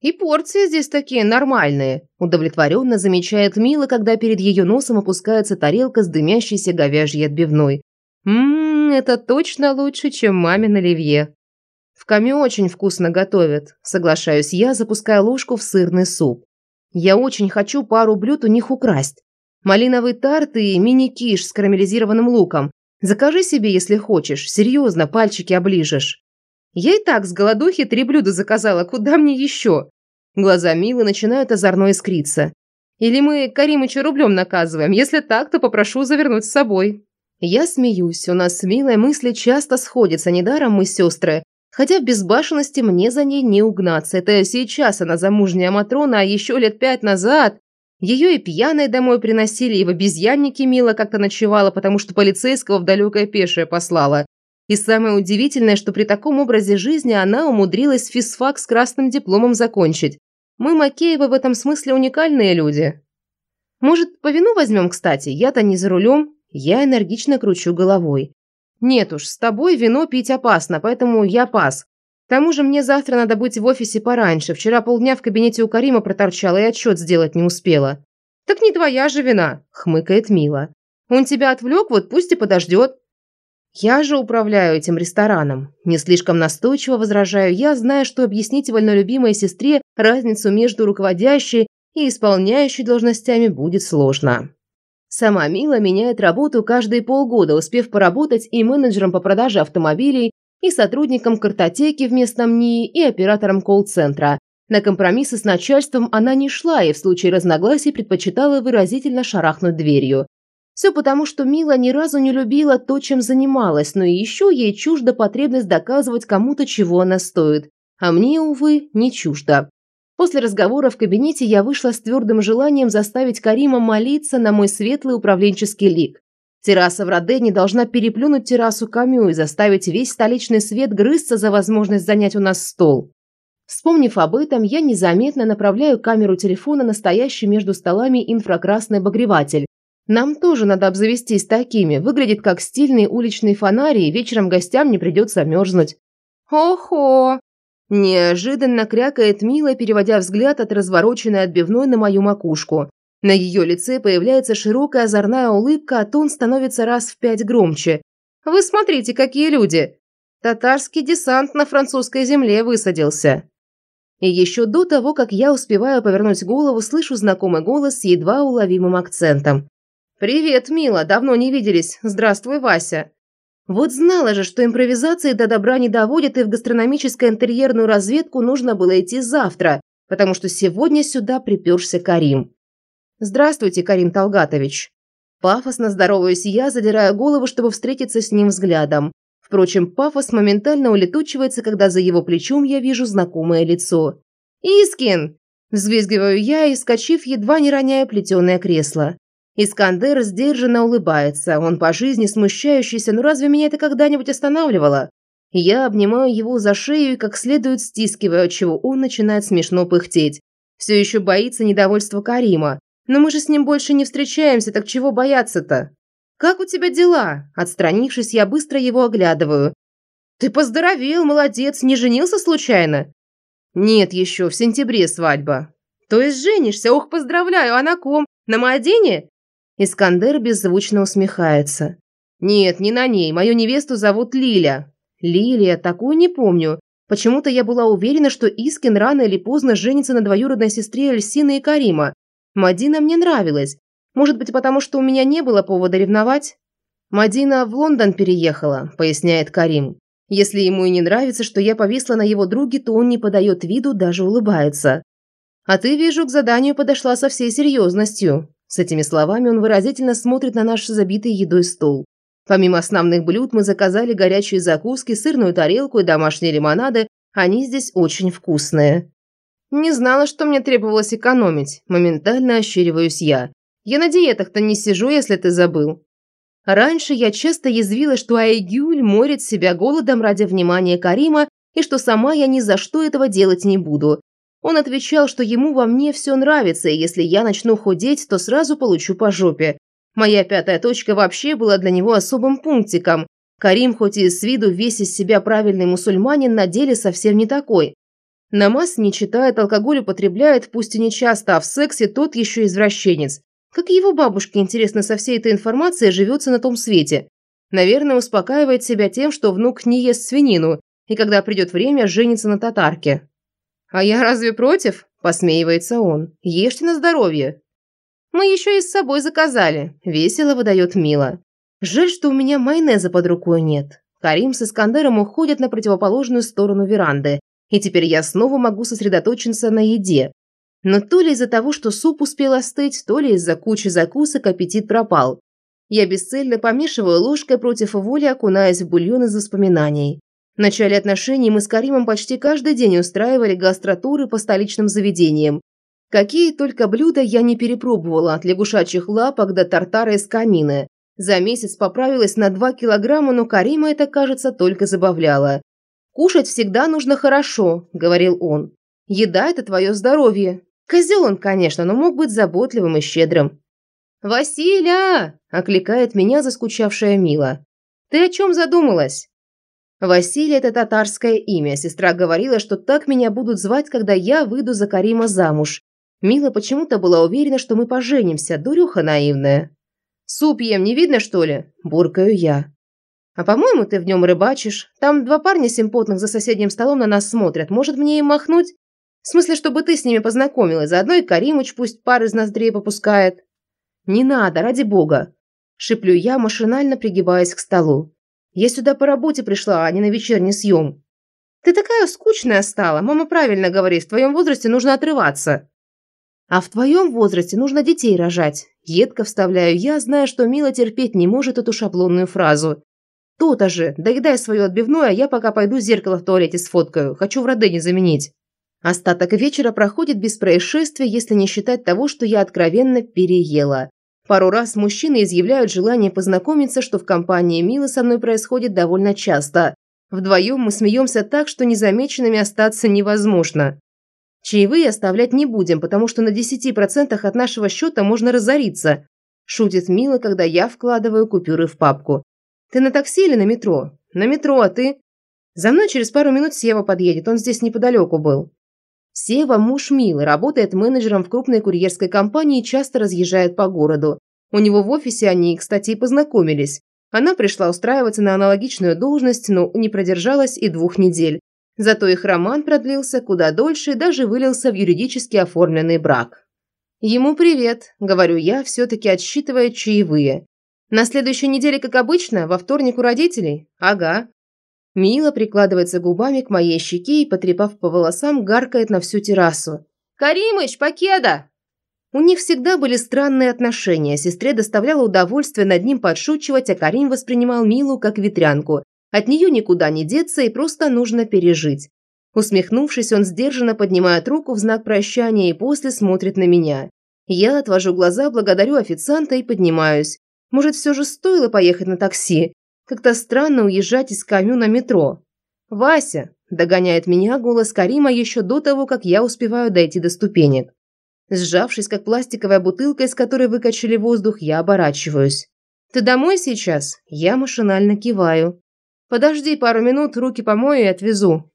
«И порции здесь такие нормальные», – удовлетворенно замечает Мила, когда перед ее носом опускается тарелка с дымящейся говяжьей отбивной. «Ммм, это точно лучше, чем мамин оливье». «В Каме очень вкусно готовят», – соглашаюсь я, запуская ложку в сырный суп. «Я очень хочу пару блюд у них украсть. Малиновый тарт и мини-киш с карамелизированным луком. Закажи себе, если хочешь. Серьезно, пальчики оближешь». Я и так с голодухи три блюда заказала, куда мне еще? Глаза Милы начинают озорно искриться. Или мы Каримыча рублем наказываем? Если так, то попрошу завернуть с собой. Я смеюсь, у нас с Милой мысли часто сходятся, недаром мы сестры. Хотя в безбашенности мне за ней не угнаться. Это сейчас она замужняя Матрона, а еще лет пять назад ее и пьяной домой приносили, и в обезьяннике Мила как-то ночевала, потому что полицейского в далекое пешее послала. И самое удивительное, что при таком образе жизни она умудрилась физфак с красным дипломом закончить. Мы, Макеевы, в этом смысле уникальные люди. Может, по вину возьмем, кстати? Я-то не за рулем. Я энергично кручу головой. Нет уж, с тобой вино пить опасно, поэтому я пас. К тому же мне завтра надо быть в офисе пораньше. Вчера полдня в кабинете у Карима проторчала и отчет сделать не успела. Так не твоя же вина, хмыкает Мила. Он тебя отвлек, вот пусть и подождет. «Я же управляю этим рестораном». Не слишком настойчиво возражаю я, зная, что объяснить вольнолюбимой сестре разницу между руководящей и исполняющей должностями будет сложно. Сама Мила меняет работу каждые полгода, успев поработать и менеджером по продаже автомобилей, и сотрудником картотеки в местном НИИ, и оператором колл-центра. На компромиссы с начальством она не шла и в случае разногласий предпочитала выразительно шарахнуть дверью. Все потому, что Мила ни разу не любила то, чем занималась, но и еще ей чужда потребность доказывать кому-то, чего она стоит. А мне, увы, не чужда. После разговора в кабинете я вышла с твердым желанием заставить Карима молиться на мой светлый управленческий лик. Терраса в Родене должна переплюнуть террасу Камю и заставить весь столичный свет грызться за возможность занять у нас стол. Вспомнив об этом, я незаметно направляю камеру телефона на стоящий между столами инфракрасный обогреватель, нам тоже надо обзавестись такими. Выглядит как стильный уличный фонарь, и вечером гостям не придется мерзнуть. Охо! Неожиданно крякает Мила, переводя взгляд от развороченной отбивной на мою макушку. На ее лице появляется широкая озорная улыбка, а тон становится раз в пять громче. «Вы смотрите, какие люди! Татарский десант на французской земле высадился!» И еще до того, как я успеваю повернуть голову, слышу знакомый голос с едва уловимым акцентом. «Привет, мила, давно не виделись. Здравствуй, Вася». Вот знала же, что импровизации до добра не доводят, и в гастрономическую интерьерную разведку нужно было идти завтра, потому что сегодня сюда приперся Карим. «Здравствуйте, Карим Талгатович». Пафосно здороваюсь я, задирая голову, чтобы встретиться с ним взглядом. Впрочем, пафос моментально улетучивается, когда за его плечом я вижу знакомое лицо. «Искин!» – взвизгиваю я и, скачив, едва не роняя плетеное кресло. Искандер сдержанно улыбается. Он по жизни смущающийся, но разве меня это когда-нибудь останавливало? Я обнимаю его за шею и как следует стискиваю, отчего он начинает смешно пыхтеть. Все еще боится недовольства Карима. Но мы же с ним больше не встречаемся, так чего бояться-то? «Как у тебя дела?» Отстранившись, я быстро его оглядываю. «Ты поздоровел, молодец, не женился случайно?» «Нет еще, в сентябре свадьба». «То есть женишься? Ох, поздравляю, а на ком? На Маодине?» Искандер беззвучно усмехается. «Нет, не на ней. Мою невесту зовут Лиля». «Лилия? Такую не помню. Почему-то я была уверена, что Искин рано или поздно женится на двоюродной сестре Эльсины и Карима. Мадина мне нравилась. Может быть, потому что у меня не было повода ревновать?» «Мадина в Лондон переехала», – поясняет Карим. «Если ему и не нравится, что я повисла на его друге, то он не подает виду, даже улыбается. А ты, вижу, к заданию подошла со всей серьезностью. С этими словами он выразительно смотрит на наш забитый едой стол. Помимо основных блюд мы заказали горячие закуски, сырную тарелку и домашние лимонады. Они здесь очень вкусные. Не знала, что мне требовалось экономить. Моментально ощериваюсь я. Я на диетах-то не сижу, если ты забыл. Раньше я часто язвила, что Айгюль морит себя голодом ради внимания Карима и что сама я ни за что этого делать не буду. Он отвечал, что ему во мне все нравится, и если я начну худеть, то сразу получу по жопе. Моя пятая точка вообще была для него особым пунктиком. Карим, хоть и с виду весь из себя правильный мусульманин, на деле совсем не такой. Намаз не читает, алкоголь употребляет, пусть и не часто, а в сексе тот еще извращенец. Как его бабушке, интересно, со всей этой информацией живется на том свете. Наверное, успокаивает себя тем, что внук не ест свинину, и когда придет время, женится на татарке. «А я разве против?» – посмеивается он. «Ешьте на здоровье». «Мы еще и с собой заказали», – весело выдает Мила. «Жаль, что у меня майонеза под рукой нет». Карим с Искандером уходят на противоположную сторону веранды, и теперь я снова могу сосредоточиться на еде. Но то ли из-за того, что суп успел остыть, то ли из-за кучи закусок аппетит пропал. Я бесцельно помешиваю ложкой против воли, окунаясь в бульон из воспоминаний. В начале отношений мы с Каримом почти каждый день устраивали гастротуры по столичным заведениям. Какие только блюда я не перепробовала, от лягушачьих лапок до тартара из камина. За месяц поправилась на 2 килограмма, но Карима это, кажется, только забавляло. «Кушать всегда нужно хорошо», – говорил он. «Еда – это твое здоровье». Козел он, конечно, но мог быть заботливым и щедрым. «Василя!» – окликает меня заскучавшая Мила. «Ты о чем задумалась?» Василий – это татарское имя. Сестра говорила, что так меня будут звать, когда я выйду за Карима замуж. Мила почему-то была уверена, что мы поженимся, дурюха наивная. «Суп ем, не видно, что ли?» – буркаю я. «А по-моему, ты в нем рыбачишь. Там два парня симпотных за соседним столом на нас смотрят. Может, мне им махнуть? В смысле, чтобы ты с ними познакомилась. Заодно и Каримыч пусть пар из ноздрей попускает». «Не надо, ради бога!» – шиплю я, машинально пригибаясь к столу. Я сюда по работе пришла, а не на вечерний съем. Ты такая скучная стала. Мама правильно говорит, в твоем возрасте нужно отрываться. А в твоем возрасте нужно детей рожать. Едко вставляю я, зная, что Мила терпеть не может эту шаблонную фразу. То-то же, доедай свое отбивное, а я пока пойду зеркало в туалете сфоткаю. Хочу в Родене заменить. Остаток вечера проходит без происшествия, если не считать того, что я откровенно переела. Пару раз мужчины изъявляют желание познакомиться, что в компании Милы со мной происходит довольно часто. Вдвоем мы смеемся так, что незамеченными остаться невозможно. Чаевые оставлять не будем, потому что на 10% от нашего счета можно разориться. Шутит Мила, когда я вкладываю купюры в папку. Ты на такси или на метро? На метро, а ты? За мной через пару минут Сева подъедет, он здесь неподалеку был. Сева – муж Милы, работает менеджером в крупной курьерской компании и часто разъезжает по городу. У него в офисе они, кстати, и познакомились. Она пришла устраиваться на аналогичную должность, но не продержалась и двух недель. Зато их роман продлился куда дольше и даже вылился в юридически оформленный брак. «Ему привет», – говорю я, все-таки отсчитывая чаевые. «На следующей неделе, как обычно, во вторник у родителей?» «Ага». Мила прикладывается губами к моей щеке и, потрепав по волосам, гаркает на всю террасу. «Каримыч, покеда!» У них всегда были странные отношения. Сестре доставляло удовольствие над ним подшучивать, а Карим воспринимал Милу как ветрянку. От нее никуда не деться и просто нужно пережить. Усмехнувшись, он сдержанно поднимает руку в знак прощания и после смотрит на меня. Я отвожу глаза, благодарю официанта и поднимаюсь. Может, все же стоило поехать на такси? Как-то странно уезжать из Камю на метро. «Вася!» – догоняет меня голос Карима еще до того, как я успеваю дойти до ступенек. Сжавшись, как пластиковая бутылка, из которой выкачали воздух, я оборачиваюсь. «Ты домой сейчас?» Я машинально киваю. «Подожди пару минут, руки помою и отвезу».